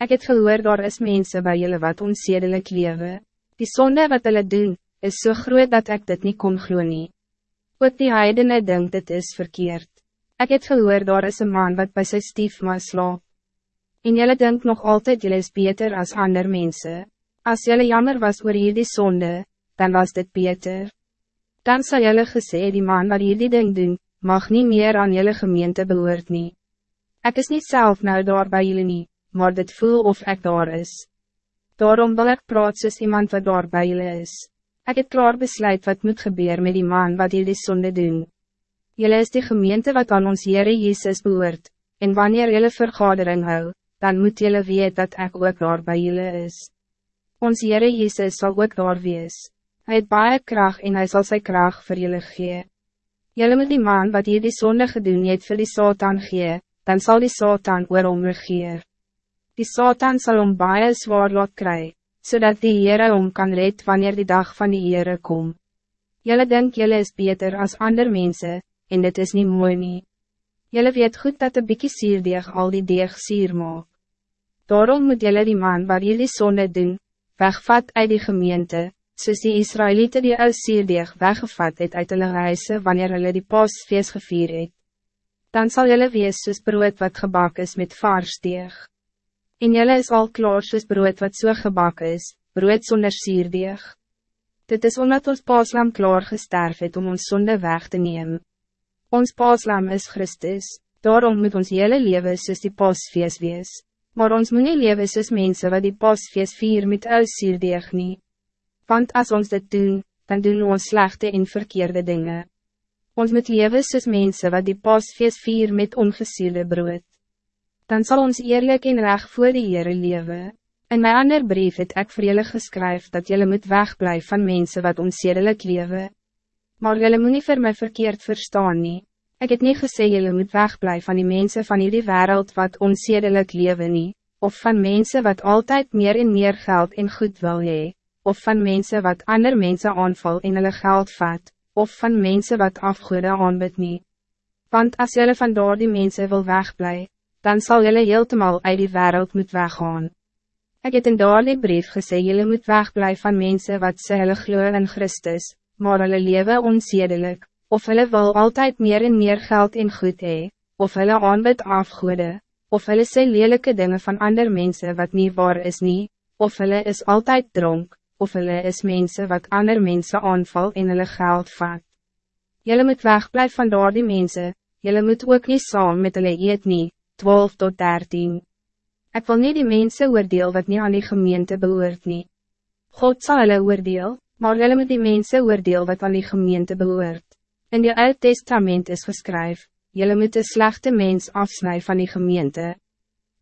Ik het gehoor daar is mensen bij jullie wat onzedelijk leven. Die zonde wat hulle doen, is zo so groot dat ik dit niet kon glo nie. Ook die heidene denkt dit is verkeerd. Ik het gehoor daar is een man wat bij zijn stiefma slaap. En jullie denkt nog altijd jullie is beter als ander mensen. Als jullie jammer was oor hierdie zonde, dan was dit beter. Dan zal jullie gesê die man wat hierdie ding doen, mag niet meer aan jullie gemeente behoort nie. Ik is niet zelf nou daar bij jullie niet, maar dit voel of ik daar is. Daarom wil ik praat soos iemand wat daar bij jullie is. Ik het klaar besluit wat moet gebeuren met die man wat jullie zonde doen. Jullie is die gemeente wat aan ons Heere Jezus behoort, en wanneer jullie vergadering hou, dan moet jullie weten dat ik ook daar bij jullie is. Ons Heere Jezus zal ook daar wees. Hij het baie kracht en hij zal zijn kracht voor jullie gee. Jullie moet die man wat hier die zonde gedoen het vir die Satan gee, dan zal die Satan oor hom regeer. Die Satan zal om baie zwaar lot kry, zodat die Heere om kan red wanneer die dag van die Heere kom. Jullie denk jullie is beter als ander mensen, en dit is niet mooi nie. Jullie weet goed dat de bikkie sierdeeg al die deeg sier maak. Daarom moet jullie die man waar jullie zonde doen, wegvat uit die gemeente, soos die Israëlieten die ou sierdeeg weggevat het uit hulle reise wanneer hulle die pasfeest gevier het. Dan zal jullie wees soos brood wat gebak is met vaarsteeg. En jullie is al klaar soos brood wat so gebak is, brood zonder sierdeeg. Dit is omdat ons paaslam klaar gesterf het om ons zonde weg te nemen. Ons paaslam is Christus, daarom moet ons hele leven soos die pasfeest wees. Maar ons moet nie lewe soos mense wat die pasfeest vier met ou sierdeeg nie. Want als ons dit doen, dan doen ons slechte en verkeerde dingen. Ons moet lewe soos mense wat die pasfeest vier met ongesierde brood. Dan zal ons eerlijk en recht voor die Heere lewe. In mijn ander brief het ek vir julle geskryf dat jullie moet wegblijven van mensen wat onzedelijk lewe. Maar jullie moet niet vir my verkeerd verstaan nie. Ik het niet gesê jullie moet wegblijven van die mensen van die wereld wat onzedelijk leven nie, of van mensen wat altijd meer en meer geld en goed wil hee, of van mensen wat ander mensen aanval en hulle geld vat, of van mensen wat afgoede aanbid nie. Want als jullie van door die mensen wil wegblijven, dan zal jullie heeltemal uit die wereld moet weggaan. Ik het in die brief gesê jullie moet wegblijven van mensen wat sê hulle glo in Christus, maar hulle leven onzedelijk of hulle wil altijd meer en meer geld in goed hee, of hulle aanbid afgoede, of hulle sê lelike dingen van ander mensen wat niet waar is nie, of hulle is altijd dronk, of hulle is mensen wat ander mensen aanval en hulle geld vat. Julle moet wegblijven van daar die mense, julle moet ook niet saam met hulle eet nie, 12 tot 13. Ik wil niet die mensen oordeel wat niet aan die gemeente behoort nie. God zal hulle oordeel, maar julle moet die mensen oordeel wat aan die gemeente behoort. In die Oud Testament is geschreven, jullie moet een slechte mens afsnijden van die gemeente,